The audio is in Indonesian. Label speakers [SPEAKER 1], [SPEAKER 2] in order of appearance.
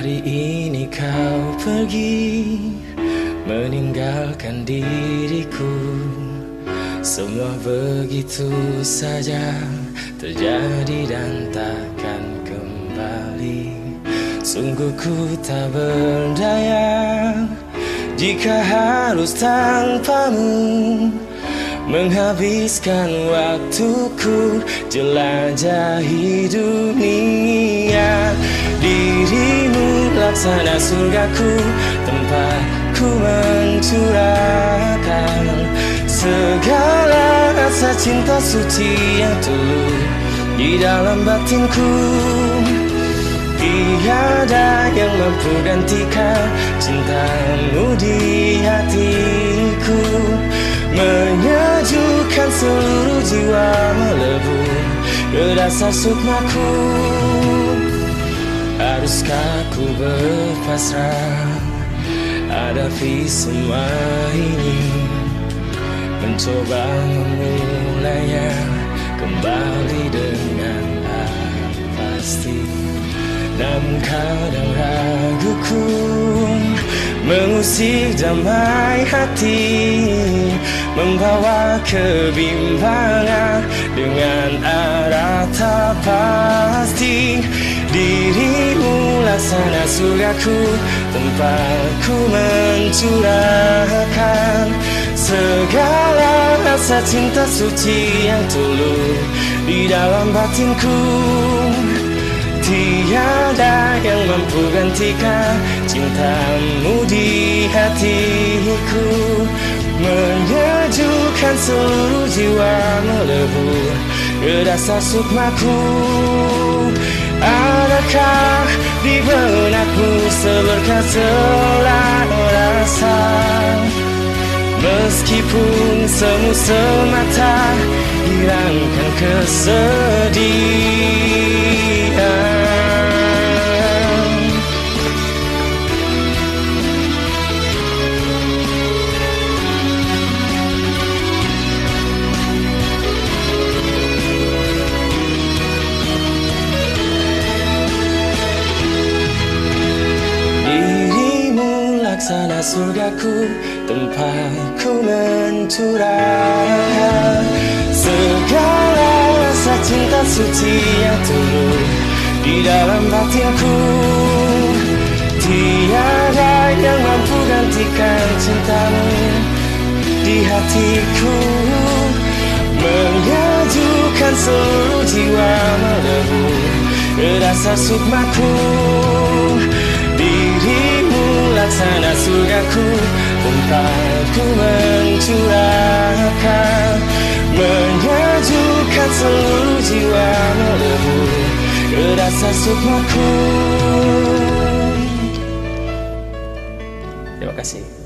[SPEAKER 1] Hari ini kau pergi Meninggalkan diriku. Semua begitu saja Terjadi dan takkan kembali. Sungguh ku tak berdaya Jika harus tanpamu Menghabiskan waktuku Jelajahi dunia. Dirimu laksana surgaku Tempatku mencurahkan. Segala rasa cinta suci yang tulus Di dalam batinku. Tiada yang mampu gantikan cintamu di hatiku Menyejukkan seluruh jiwa melebur ke dasar sukmaku. Haruskah ku berpasrah? Hadapi semua ini. Mencoba memulainya kembali dengan pasti. Namun kadang raguku Mengusik damai hati Membawa kebimbangan Dengan arah tak pasti. Dirimu laksana surgaku Tempatku mencurahkan. Segala rasa cinta suci yang tulus Di dalam batinku. Tiada yang mampu gantikan cintamu di hatiku Menyejukkan seluruh jiwa melebur ke dasar sukmaku. Adakah di benakmu seberkas rasa Meskipun semu semata hilangkan kesedihan sana surgaku Tempatku mencurahkan Segala rasa cinta suci yang tulus Di dalam batinku Tiada yang mampu gantikan cintamu Di hatiku. Mengajukan seluruh jiwa melebur Rasa sukmaku laksana surgaku Tempatku mencurahkan. Menyejukkan seluruh jiwa melebur Rasa sukmaku Terima kasih